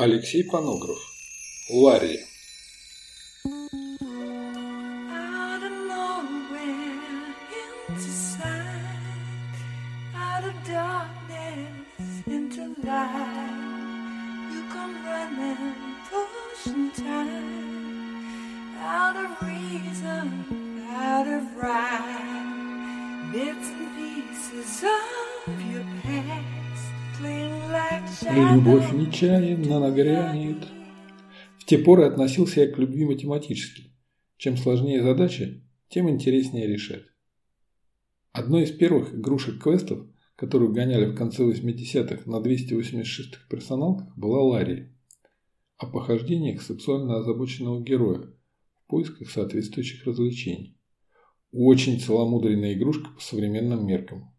Алексей Панограф. Лария. Bits and pieces of your past playing Любовь нечаянно нагрянет. В те поры относился я к любви математически. Чем сложнее задача, тем интереснее решать. Одной из первых игрушек-квестов, которую гоняли в конце 80-х на 286-х персоналках, была Ларри. О похождениях сексуально озабоченного героя в поисках соответствующих развлечений. Очень целомудренная игрушка по современным меркам.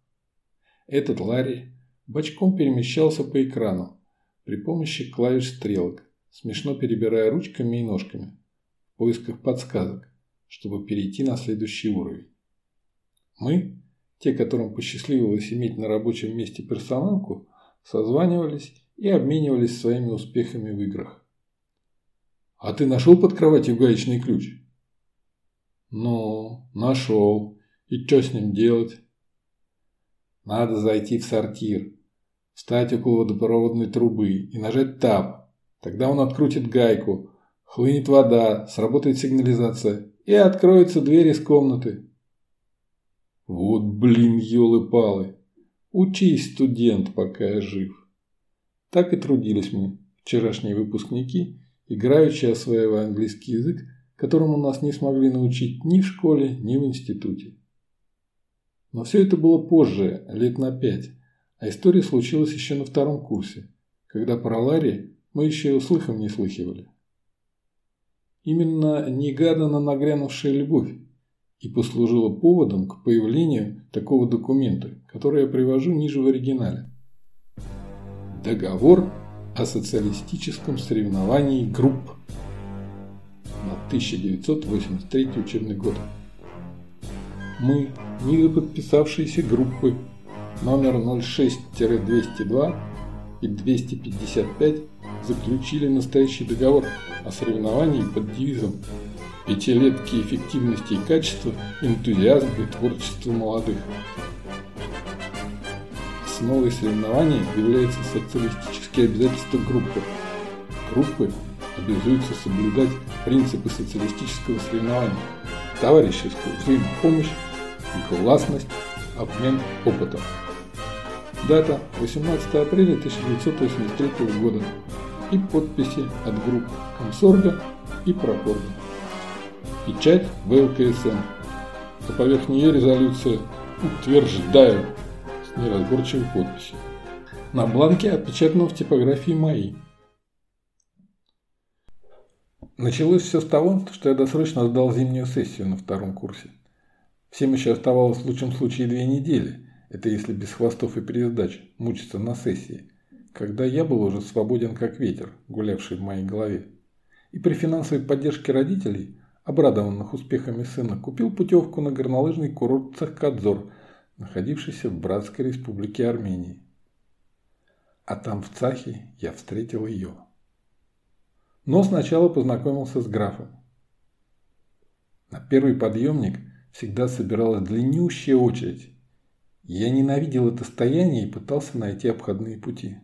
Этот Ларри – Бочком перемещался по экрану при помощи клавиш стрелок, смешно перебирая ручками и ножками, в поисках подсказок, чтобы перейти на следующий уровень. Мы, те, которым посчастливилось иметь на рабочем месте персоналку, созванивались и обменивались своими успехами в играх. «А ты нашел под кроватью гаечный ключ?» «Ну, нашел. И что с ним делать?» «Надо зайти в сортир», статику водопроводной трубы и нажать «Таб». Тогда он открутит гайку, хлынет вода, сработает сигнализация и откроются двери из комнаты. Вот блин, елы-палы. Учись, студент, пока я жив. Так и трудились мы, вчерашние выпускники, играющие осваивая английский язык, которому нас не смогли научить ни в школе, ни в институте. Но все это было позже, лет на пять. А история случилась еще на втором курсе, когда про Ларри мы еще и слыхом не слыхивали. Именно негаданно нагрянувшая любовь и послужила поводом к появлению такого документа, который я привожу ниже в оригинале. Договор о социалистическом соревновании групп на 1983 учебный год. Мы, не подписавшиеся группы, номер 06-202 и 255 заключили настоящий договор о соревновании под девизом «Пятилетки эффективности и качества, энтузиазм и творчество молодых». Основой соревнований являются социалистические обязательства группы. Группы обязуются соблюдать принципы социалистического соревнования, товарищескую взаимопомощь, гласность, обмен опытом. Дата 18 апреля 1983 года и подписи от групп Комсорга и Прокорга. Печать ВЛКСМ. А поверх нее резолюция «Утверждаю» с неразборчивой подписью. На бланке отпечатано в типографии «Мои». Началось все с того, что я досрочно сдал зимнюю сессию на втором курсе. Всем еще оставалось в лучшем случае две недели – это если без хвостов и пересдач мучиться на сессии, когда я был уже свободен как ветер, гулявший в моей голове. И при финансовой поддержке родителей, обрадованных успехами сына, купил путевку на горнолыжный курорт Цахкадзор, находившийся в Братской республике Армении. А там в Цахе я встретил ее. Но сначала познакомился с графом. На первый подъемник всегда собиралась длиннющая очередь, я ненавидел это стояние и пытался найти обходные пути.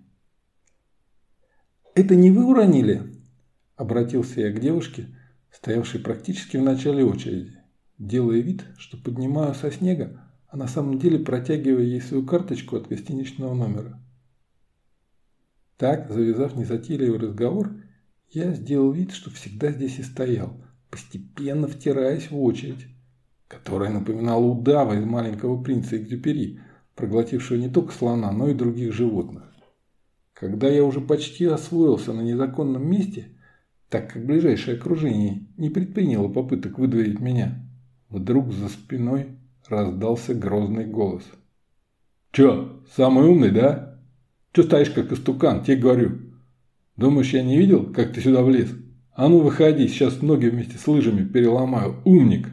«Это не вы уронили?» – обратился я к девушке, стоявшей практически в начале очереди. Делая вид, что поднимаю со снега, а на самом деле протягивая ей свою карточку от гостиничного номера. Так, завязав незатейливый разговор, я сделал вид, что всегда здесь и стоял, постепенно втираясь в очередь которая ну, напоминала удава а из маленького принца Экзюпери, проглотившего не только слона, но и других животных. Когда я уже почти освоился на незаконном месте, так как ближайшее окружение не предприняло попыток выдворить меня, вдруг за спиной раздался грозный голос. «Чё, самый умный, да? Чё стоишь как истукан, тебе говорю? Думаешь, я не видел, как ты сюда влез? А ну выходи, сейчас ноги вместе с лыжами переломаю, умник!»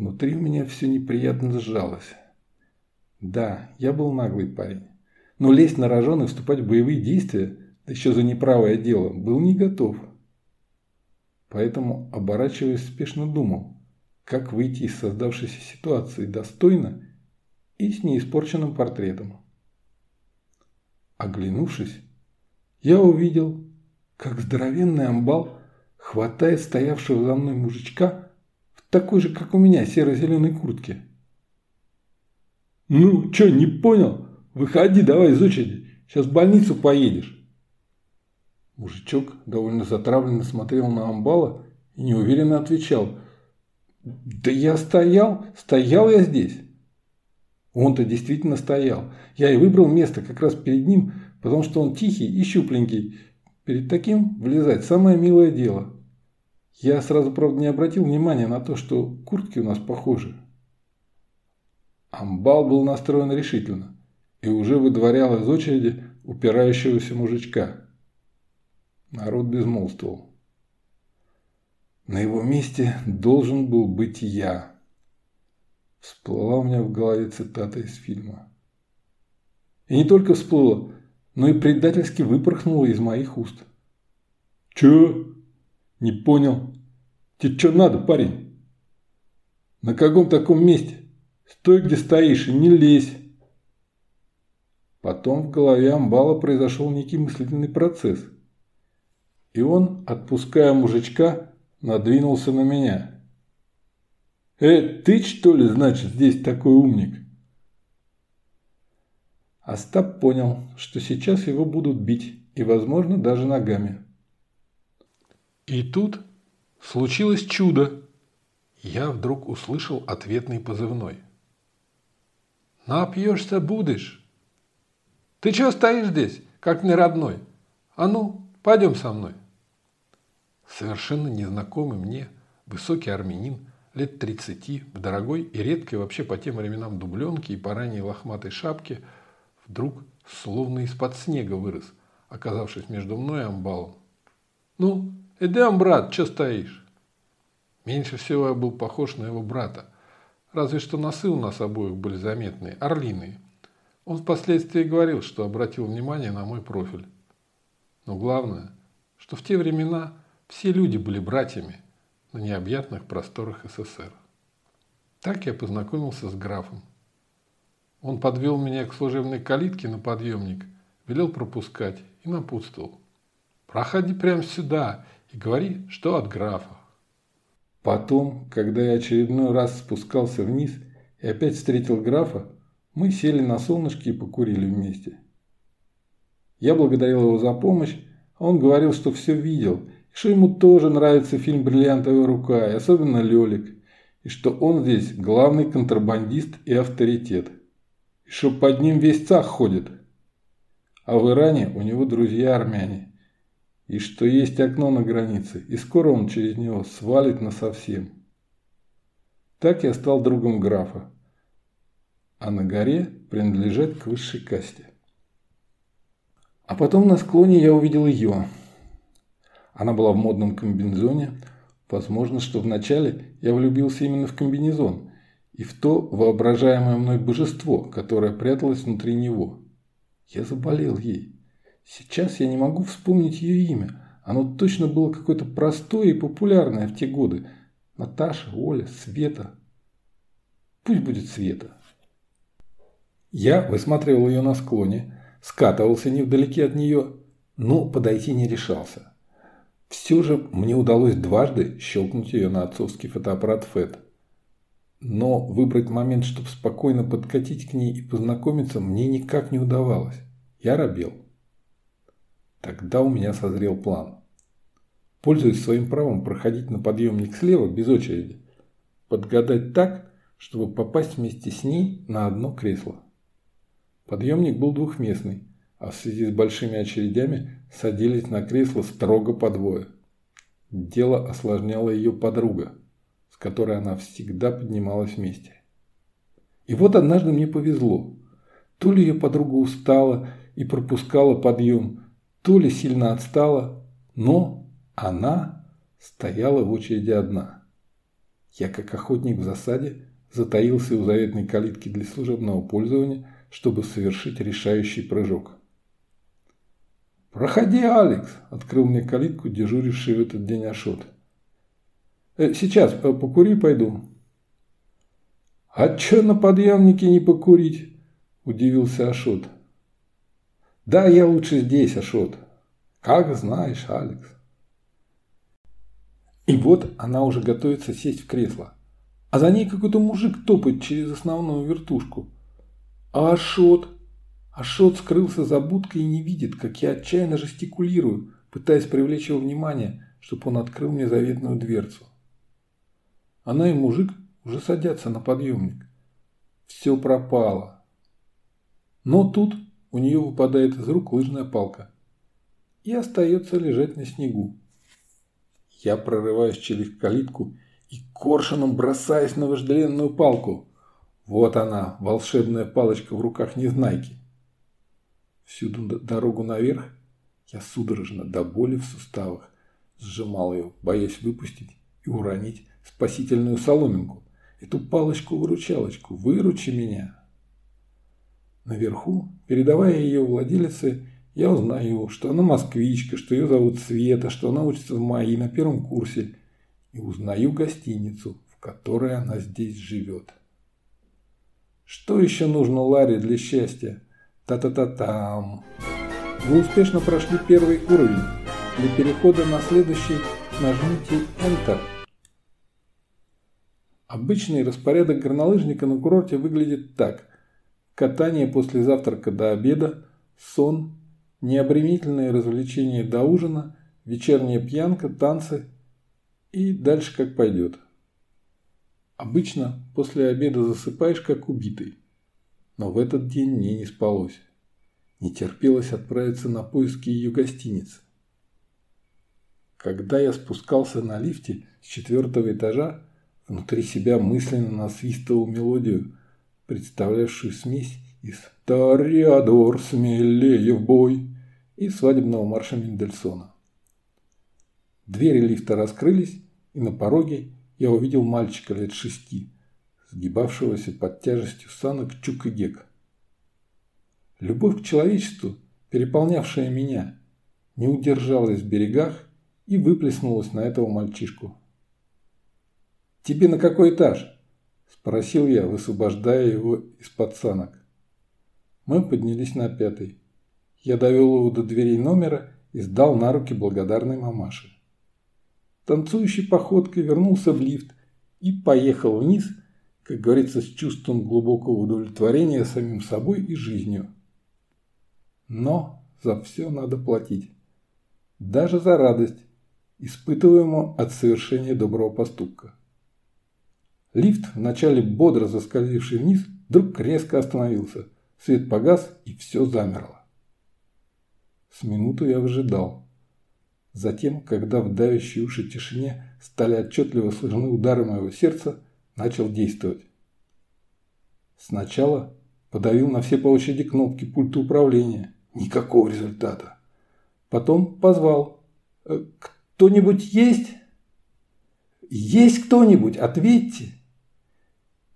Внутри у меня все неприятно сжалось. Да, я был наглый парень. Но лезть на рожон и вступать в боевые действия, да еще за неправое дело, был не готов. Поэтому, оборачиваясь, спешно думал, как выйти из создавшейся ситуации достойно и с неиспорченным портретом. Оглянувшись, я увидел, как здоровенный амбал хватает стоявшего за мной мужичка такой же, как у меня, серо-зеленой куртке. Ну, что, не понял? Выходи давай из очереди, сейчас в больницу поедешь. Мужичок довольно затравленно смотрел на амбала и неуверенно отвечал. Да я стоял, стоял я здесь. Он-то действительно стоял. Я и выбрал место как раз перед ним, потому что он тихий и щупленький. Перед таким влезать самое милое дело. Я сразу, правда, не обратил внимания на то, что куртки у нас похожи. Амбал был настроен решительно и уже выдворял из очереди упирающегося мужичка. Народ безмолвствовал. На его месте должен был быть я. Всплыла у меня в голове цитата из фильма. И не только всплыла, но и предательски выпорхнула из моих уст. «Чё?» Не понял. Тебе что надо, парень? На каком таком месте? Стой, где стоишь, и не лезь. Потом в голове Амбала произошел некий мыслительный процесс. И он, отпуская мужичка, надвинулся на меня. «Э, ты что ли, значит, здесь такой умник?» Остап понял, что сейчас его будут бить и, возможно, даже ногами. И тут случилось чудо. Я вдруг услышал ответный позывной. «Напьешься будешь!» «Ты чего стоишь здесь, как не родной? А ну, пойдем со мной!» Совершенно незнакомый мне высокий армянин лет 30 в дорогой и редкой вообще по тем временам дубленке и поранней лохматой шапке вдруг словно из-под снега вырос, оказавшись между мной и амбалом. «Ну, Идем, брат, че стоишь? Меньше всего я был похож на его брата. Разве что носы у нас обоих были заметные, орлиные. Он впоследствии говорил, что обратил внимание на мой профиль. Но главное, что в те времена все люди были братьями на необъятных просторах СССР. Так я познакомился с графом. Он подвел меня к служебной калитке на подъемник, велел пропускать и напутствовал. «Проходи прямо сюда говори, что от графа. Потом, когда я очередной раз спускался вниз и опять встретил графа, мы сели на солнышке и покурили вместе. Я благодарил его за помощь, а он говорил, что все видел, и что ему тоже нравится фильм «Бриллиантовая рука», и особенно «Лелик», и что он здесь главный контрабандист и авторитет, и что под ним весь цах ходит. А в Иране у него друзья армяне, и что есть окно на границе, и скоро он через него свалит на совсем. Так я стал другом графа, а на горе принадлежит к высшей касте. А потом на склоне я увидел ее. Она была в модном комбинезоне. Возможно, что вначале я влюбился именно в комбинезон и в то воображаемое мной божество, которое пряталось внутри него. Я заболел ей. Сейчас я не могу вспомнить ее имя. Оно точно было какое-то простое и популярное в те годы. Наташа, Оля, Света. Пусть будет Света. Я высматривал ее на склоне, скатывался невдалеке от нее, но подойти не решался. Все же мне удалось дважды щелкнуть ее на отцовский фотоаппарат ФЭД. Но выбрать момент, чтобы спокойно подкатить к ней и познакомиться, мне никак не удавалось. Я робел. Тогда у меня созрел план. Пользуясь своим правом проходить на подъемник слева без очереди, подгадать так, чтобы попасть вместе с ней на одно кресло. Подъемник был двухместный, а в связи с большими очередями садились на кресло строго по двое. Дело осложняло ее подруга, с которой она всегда поднималась вместе. И вот однажды мне повезло. То ли ее подруга устала и пропускала подъем, Тули сильно отстала, но она стояла в очереди одна. Я, как охотник в засаде, затаился у заветной калитки для служебного пользования, чтобы совершить решающий прыжок. «Проходи, Алекс!» – открыл мне калитку, дежуривший в этот день Ашот. «Э, «Сейчас, покури пойду». «А чё на подъемнике не покурить?» – удивился Ашот. Да, я лучше здесь, Ашот. Как знаешь, Алекс. И вот она уже готовится сесть в кресло. А за ней какой-то мужик топает через основную вертушку. А Ашот? Ашот скрылся за будкой и не видит, как я отчаянно жестикулирую, пытаясь привлечь его внимание, чтобы он открыл мне заветную дверцу. Она и мужик уже садятся на подъемник. Все пропало. Но тут у нее выпадает из рук лыжная палка и остается лежать на снегу. Я прорываюсь через калитку и коршуном бросаюсь на вожделенную палку. Вот она, волшебная палочка в руках Незнайки. Всю дорогу наверх я судорожно до боли в суставах сжимал ее, боясь выпустить и уронить спасительную соломинку. Эту палочку-выручалочку, выручи меня, наверху, передавая ее владелице, я узнаю, что она москвичка, что ее зовут Света, что она учится в МАИ на первом курсе, и узнаю гостиницу, в которой она здесь живет. Что еще нужно Ларе для счастья? Та-та-та-там. Вы успешно прошли первый уровень. Для перехода на следующий нажмите Enter. Обычный распорядок горнолыжника на курорте выглядит так – катание после завтрака до обеда, сон, необременительные развлечения до ужина, вечерняя пьянка, танцы и дальше как пойдет. Обычно после обеда засыпаешь как убитый, но в этот день мне не спалось. Не терпелось отправиться на поиски ее гостиницы. Когда я спускался на лифте с четвертого этажа, внутри себя мысленно насвистывал мелодию – представлявший смесь из «Тореадор, смелее в бой» и свадебного марша Мендельсона. Двери лифта раскрылись, и на пороге я увидел мальчика лет шести, сгибавшегося под тяжестью санок чук и гек. Любовь к человечеству, переполнявшая меня, не удержалась в берегах и выплеснулась на этого мальчишку. «Тебе на какой этаж?» Спросил я, высвобождая его из-под санок. Мы поднялись на пятый. Я довел его до дверей номера и сдал на руки благодарной мамаши. Танцующий походкой вернулся в лифт и поехал вниз, как говорится, с чувством глубокого удовлетворения самим собой и жизнью. Но за все надо платить. Даже за радость, испытываемую от совершения доброго поступка. Лифт, вначале бодро заскользивший вниз, вдруг резко остановился. Свет погас, и все замерло. С минуту я выжидал. Затем, когда в давящей уши тишине стали отчетливо слышны удары моего сердца, начал действовать. Сначала подавил на все площади кнопки пульта управления. Никакого результата. Потом позвал. «Э, «Кто-нибудь есть?» «Есть кто-нибудь? Ответьте!»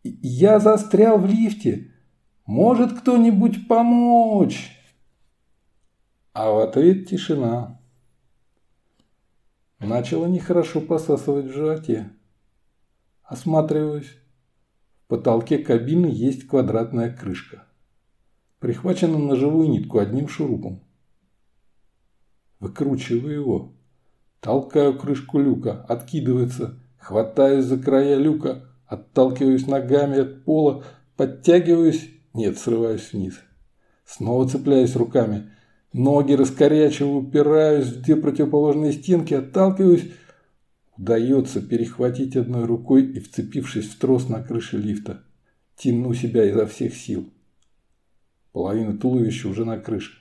Я застрял в лифте. Может кто-нибудь помочь? А в ответ тишина. Начало нехорошо посасывать в животе. Осматриваюсь. В потолке кабины есть квадратная крышка. Прихвачена на нитку одним шурупом. Выкручиваю его. Толкаю крышку люка. Откидывается. Хватаюсь за края люка Отталкиваюсь ногами от пола, подтягиваюсь, нет, срываюсь вниз. Снова цепляюсь руками. Ноги раскорячиваю, упираюсь в две противоположные стенки, отталкиваюсь. Удается перехватить одной рукой и, вцепившись в трос на крыше лифта, тяну себя изо всех сил. Половина туловища уже на крыше.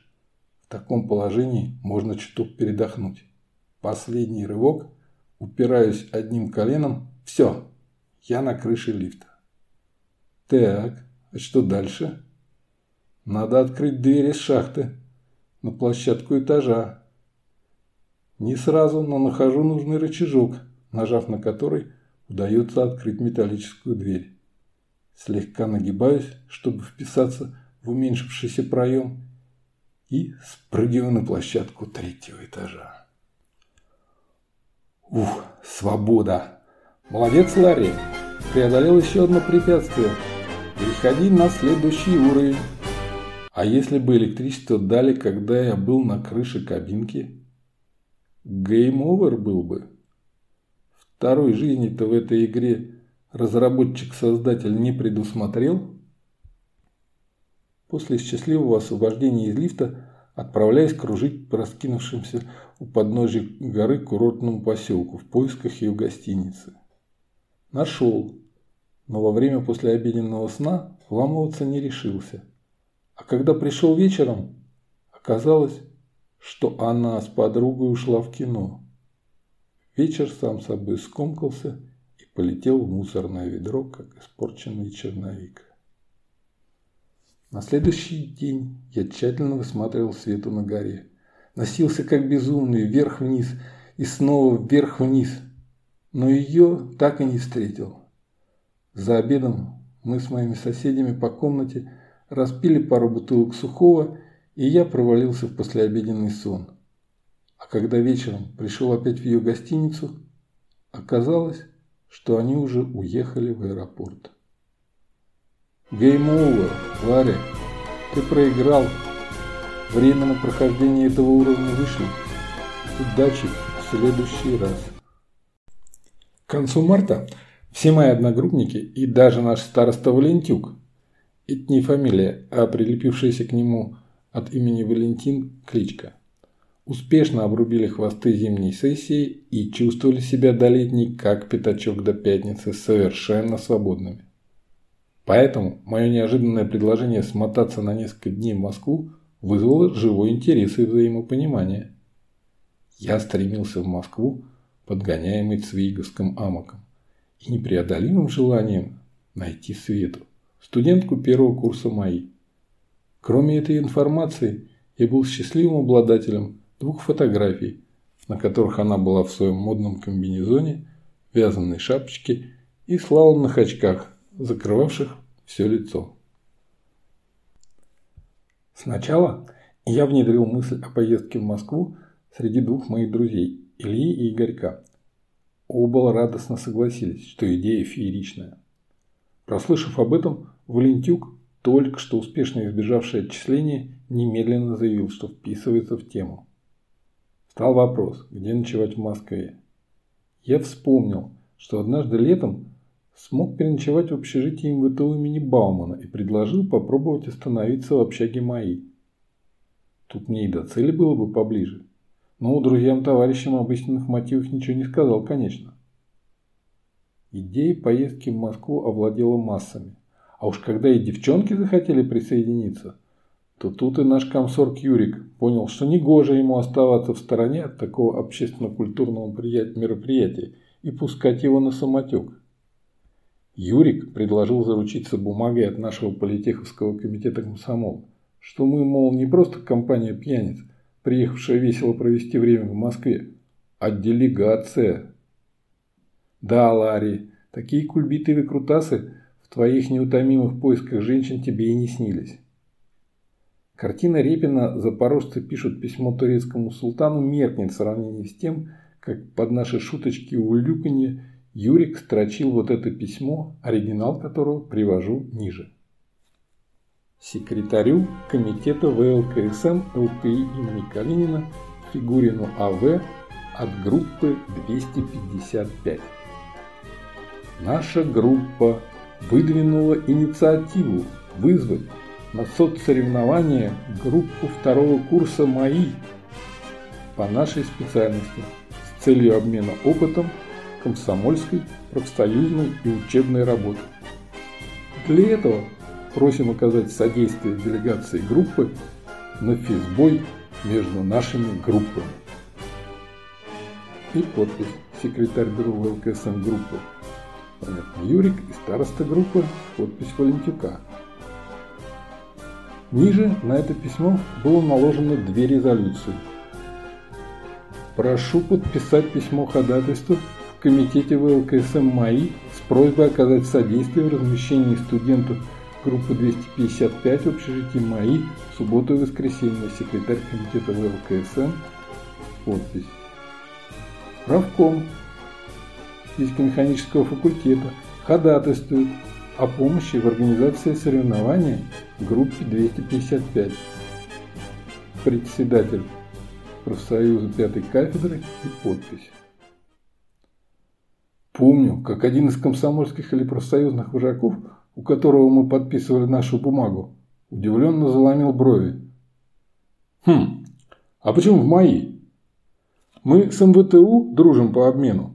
В таком положении можно чуток передохнуть. Последний рывок, упираюсь одним коленом, все, я на крыше лифта. Так, а что дальше? Надо открыть дверь из шахты на площадку этажа. Не сразу, но нахожу нужный рычажок, нажав на который удается открыть металлическую дверь. Слегка нагибаюсь, чтобы вписаться в уменьшившийся проем и спрыгиваю на площадку третьего этажа. Ух, свобода! Молодец, Ларри. Преодолел еще одно препятствие. Переходи на следующий уровень. А если бы электричество дали, когда я был на крыше кабинки? Game over был бы. Второй жизни-то в этой игре разработчик-создатель не предусмотрел? После счастливого освобождения из лифта отправляюсь кружить по раскинувшемуся у подножия горы курортному поселку в поисках ее гостиницы. Нашел, но во время после обеденного сна вламываться не решился. А когда пришел вечером, оказалось, что она с подругой ушла в кино. Вечер сам собой скомкался и полетел в мусорное ведро, как испорченный черновик. На следующий день я тщательно высматривал свету на горе. Носился как безумный, вверх-вниз и снова вверх-вниз – но ее так и не встретил. За обедом мы с моими соседями по комнате распили пару бутылок сухого, и я провалился в послеобеденный сон. А когда вечером пришел опять в ее гостиницу, оказалось, что они уже уехали в аэропорт. «Гейм овер, Ларри, ты проиграл. Время на прохождение этого уровня вышло. Удачи в следующий раз» концу марта все мои одногруппники и даже наш староста Валентюк, это не фамилия, а прилепившаяся к нему от имени Валентин кличка, успешно обрубили хвосты зимней сессии и чувствовали себя до летней, как пятачок до пятницы, совершенно свободными. Поэтому мое неожиданное предложение смотаться на несколько дней в Москву вызвало живой интерес и взаимопонимание. Я стремился в Москву, подгоняемый Цвиговским амоком и непреодолимым желанием найти Свету, студентку первого курса МАИ. Кроме этой информации, я был счастливым обладателем двух фотографий, на которых она была в своем модном комбинезоне, вязаной шапочке и слаломных очках, закрывавших все лицо. Сначала я внедрил мысль о поездке в Москву среди двух моих друзей Ильи и Игорька. Оба радостно согласились, что идея фееричная. Прослышав об этом, Валентюк, только что успешно избежавший отчисления, немедленно заявил, что вписывается в тему. Встал вопрос, где ночевать в Москве. Я вспомнил, что однажды летом смог переночевать в общежитии МВТУ имени Баумана и предложил попробовать остановиться в общаге моей. Тут мне и до цели было бы поближе – ну, друзьям, товарищам обычных мотивов ничего не сказал, конечно. Идея поездки в Москву овладела массами. А уж когда и девчонки захотели присоединиться, то тут и наш комсорг Юрик понял, что негоже ему оставаться в стороне от такого общественно-культурного мероприятия и пускать его на самотек. Юрик предложил заручиться бумагой от нашего политеховского комитета комсомола, что мы, мол, не просто компания пьяниц – приехавшая весело провести время в Москве, а делегация. Да, Ларри, такие кульбиты и выкрутасы в твоих неутомимых поисках женщин тебе и не снились. Картина Репина «Запорожцы пишут письмо турецкому султану» меркнет в сравнении с тем, как под наши шуточки у Люкани Юрик строчил вот это письмо, оригинал которого привожу ниже секретарю комитета ВЛКСМ ЛПИ имени Калинина Фигурину А.В. от группы 255. Наша группа выдвинула инициативу вызвать на соцсоревнования группу второго курса МАИ по нашей специальности с целью обмена опытом комсомольской, профсоюзной и учебной работы. Для этого просим оказать содействие делегации группы на фейсбой между нашими группами. И подпись секретарь бюро ВЛКСМ группы. Понятно, Юрик и староста группы, подпись Валентюка. Ниже на это письмо было наложено две резолюции. Прошу подписать письмо ходатайству в комитете ВЛКСМ МАИ с просьбой оказать содействие в размещении студентов Группа 255 общежитие МАИ суббота и воскресенье, секретарь комитета ВЛКСМ, подпись. Правком физико-механического факультета ходатайствует о помощи в организации соревнования группе 255. Председатель профсоюза пятой кафедры и подпись. Помню, как один из комсомольских или профсоюзных вожаков – у которого мы подписывали нашу бумагу, удивленно заломил брови. «Хм, а почему в мои? Мы с МВТУ дружим по обмену».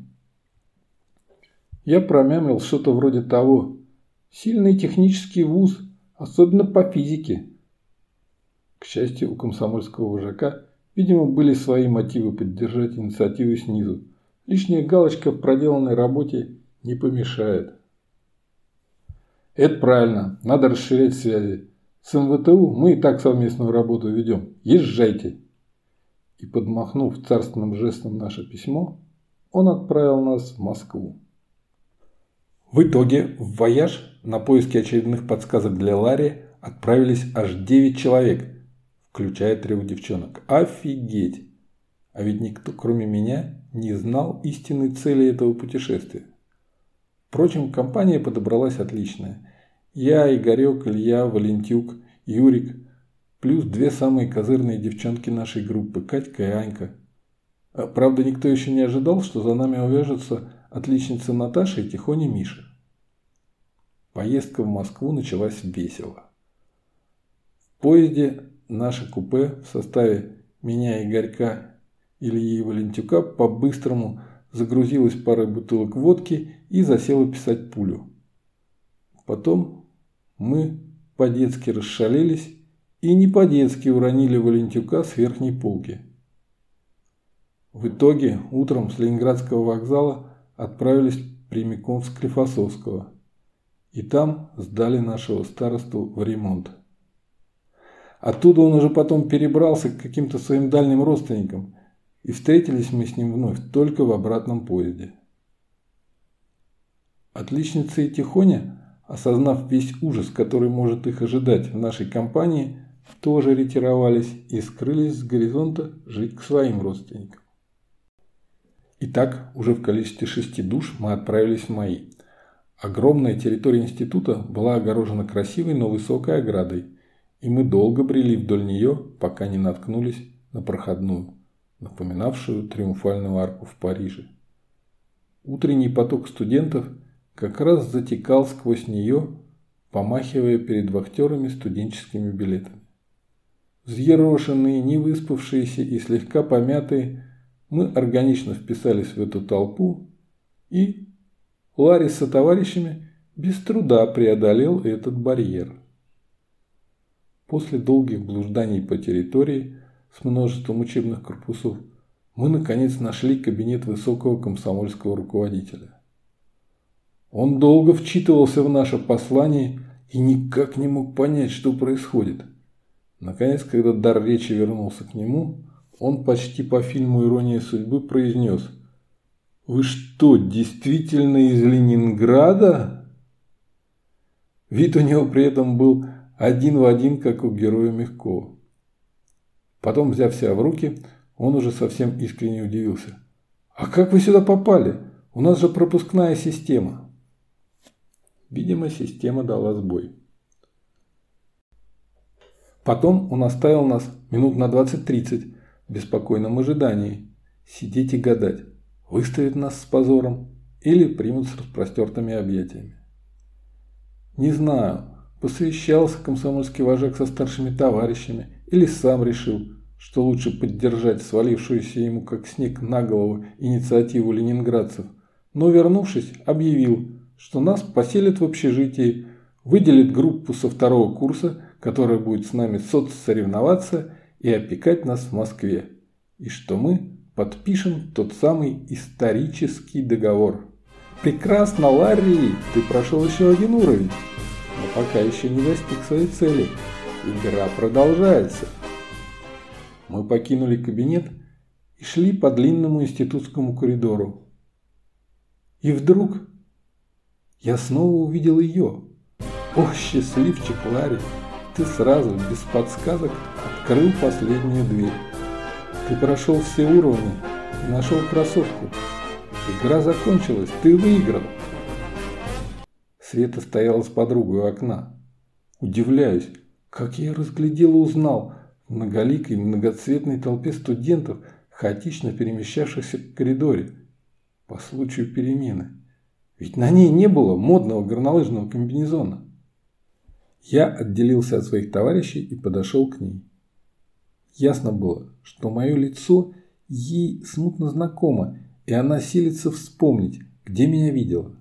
Я промямлил что-то вроде того. Сильный технический вуз, особенно по физике. К счастью, у комсомольского вожака, видимо, были свои мотивы поддержать инициативу снизу. Лишняя галочка в проделанной работе не помешает. Это правильно. Надо расширять связи. С МВТУ мы и так совместную работу ведем. Езжайте. И подмахнув царственным жестом наше письмо, он отправил нас в Москву. В итоге в «Вояж» на поиски очередных подсказок для Ларри отправились аж 9 человек, включая трех девчонок. Офигеть! А ведь никто, кроме меня, не знал истинной цели этого путешествия. Впрочем, компания подобралась отличная. Я и Горелка, Илья, Валентюк, Юрик, плюс две самые козырные девчонки нашей группы, Катька и Анька. Правда, никто еще не ожидал, что за нами увяжутся отличница Наташа и Тихоня Миша. Поездка в Москву началась весело. В поезде наше купе в составе меня, Игорька, Ильи и Валентюка по-быстрому загрузилась парой бутылок водки и засела писать пулю. Потом мы по-детски расшалились и не по-детски уронили Валентюка с верхней полки. В итоге утром с Ленинградского вокзала отправились прямиком в Склифосовского и там сдали нашего старосту в ремонт. Оттуда он уже потом перебрался к каким-то своим дальним родственникам, и встретились мы с ним вновь только в обратном поезде. Отличница и Тихоня осознав весь ужас, который может их ожидать в нашей компании, тоже ретировались и скрылись с горизонта жить к своим родственникам. Итак, уже в количестве шести душ мы отправились в мои. Огромная территория института была огорожена красивой, но высокой оградой, и мы долго брели вдоль нее, пока не наткнулись на проходную, напоминавшую триумфальную арку в Париже. Утренний поток студентов – как раз затекал сквозь нее, помахивая перед вахтерами студенческими билетами. Взъерошенные, невыспавшиеся и слегка помятые, мы органично вписались в эту толпу, и Ларис со товарищами без труда преодолел этот барьер. После долгих блужданий по территории с множеством учебных корпусов мы наконец нашли кабинет высокого комсомольского руководителя. Он долго вчитывался в наше послание и никак не мог понять, что происходит. Наконец, когда дар речи вернулся к нему, он почти по фильму «Ирония судьбы» произнес «Вы что, действительно из Ленинграда?» Вид у него при этом был один в один, как у героя Мягкова. Потом, взяв себя в руки, он уже совсем искренне удивился. «А как вы сюда попали? У нас же пропускная система». Видимо, система дала сбой. Потом он оставил нас минут на 20-30 в беспокойном ожидании. Сидеть и гадать, выставит нас с позором или примут с распростертыми объятиями. Не знаю, посвящался комсомольский вожак со старшими товарищами или сам решил, что лучше поддержать свалившуюся ему как снег на голову инициативу ленинградцев, но вернувшись, объявил – что нас поселят в общежитии, выделит группу со второго курса, которая будет с нами соцсоревноваться и опекать нас в Москве, и что мы подпишем тот самый исторический договор. Прекрасно, Ларри, ты прошел еще один уровень, но пока еще не достиг своей цели. Игра продолжается. Мы покинули кабинет и шли по длинному институтскому коридору. И вдруг я снова увидел ее. О, счастливчик Ларри, ты сразу, без подсказок, открыл последнюю дверь. Ты прошел все уровни и нашел красотку. Игра закончилась, ты выиграл. Света стояла с подругой у окна. Удивляюсь, как я разглядел и узнал в многоликой многоцветной толпе студентов, хаотично перемещавшихся в коридоре по случаю перемены. Ведь на ней не было модного горнолыжного комбинезона. Я отделился от своих товарищей и подошел к ней. Ясно было, что мое лицо ей смутно знакомо, и она силится вспомнить, где меня видела.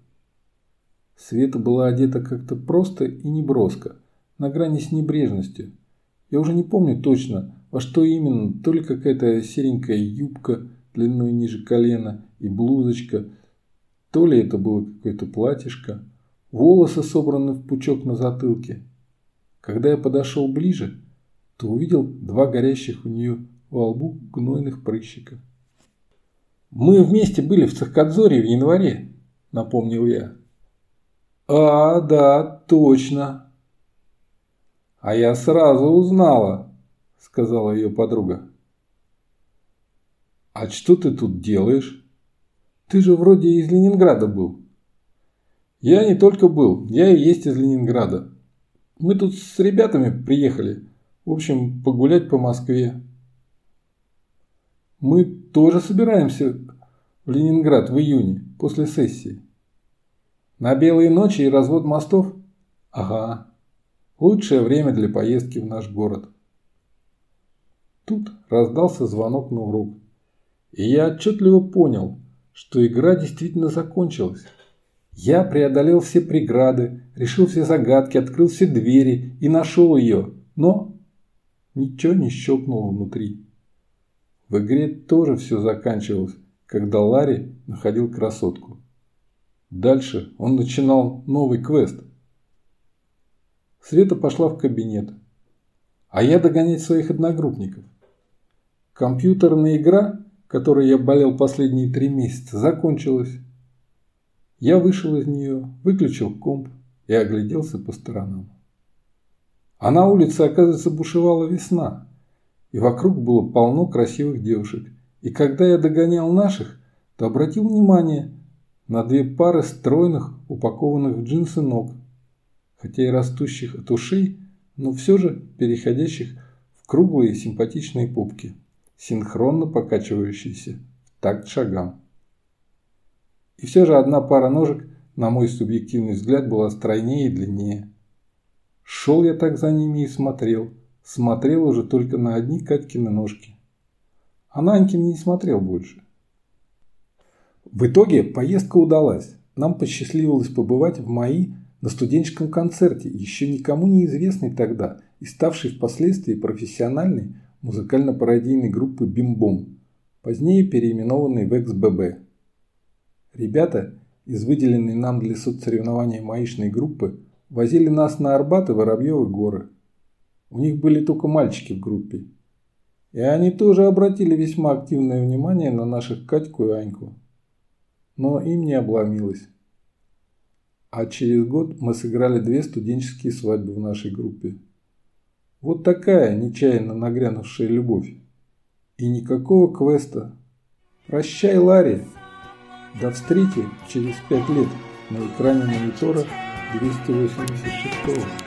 Света была одета как-то просто и неброско, на грани с небрежностью. Я уже не помню точно, во что именно, то ли какая-то серенькая юбка длиной ниже колена и блузочка – то ли это было какое-то платьишко, волосы собраны в пучок на затылке. Когда я подошел ближе, то увидел два горящих у нее во лбу гнойных прыщика. «Мы вместе были в Цахкадзоре в январе», – напомнил я. «А, да, точно». «А я сразу узнала», – сказала ее подруга. «А что ты тут делаешь?» Ты же вроде из Ленинграда был. Я не только был, я и есть из Ленинграда. Мы тут с ребятами приехали. В общем, погулять по Москве. Мы тоже собираемся в Ленинград в июне, после сессии. На белые ночи и развод мостов? Ага. Лучшее время для поездки в наш город. Тут раздался звонок на урок. И я отчетливо понял – что игра действительно закончилась. Я преодолел все преграды, решил все загадки, открыл все двери и нашел ее, но ничего не щелкнуло внутри. В игре тоже все заканчивалось, когда Ларри находил красотку. Дальше он начинал новый квест. Света пошла в кабинет, а я догонять своих одногруппников. Компьютерная игра которой я болел последние три месяца, закончилась. Я вышел из нее, выключил комп и огляделся по сторонам. А на улице, оказывается, бушевала весна, и вокруг было полно красивых девушек. И когда я догонял наших, то обратил внимание на две пары стройных, упакованных в джинсы ног, хотя и растущих от ушей, но все же переходящих в круглые симпатичные пупки синхронно покачивающийся в такт шагам. И все же одна пара ножек, на мой субъективный взгляд, была стройнее и длиннее. Шел я так за ними и смотрел, смотрел уже только на одни Катькины ножки. А на Анькины не смотрел больше. В итоге поездка удалась. Нам посчастливилось побывать в МАИ на студенческом концерте, еще никому не известный тогда и ставший впоследствии профессиональной музыкально-пародийной группы «Бим-Бум», позднее переименованной в XBB. Ребята из выделенной нам для соцсоревнований маишной группы возили нас на Арбат и Воробьевы горы. У них были только мальчики в группе. И они тоже обратили весьма активное внимание на наших Катьку и Аньку. Но им не обломилось. А через год мы сыграли две студенческие свадьбы в нашей группе – вот такая нечаянно нагрянувшая любовь. И никакого квеста. Прощай, Ларри. До встречи через пять лет на экране монитора 286 -го.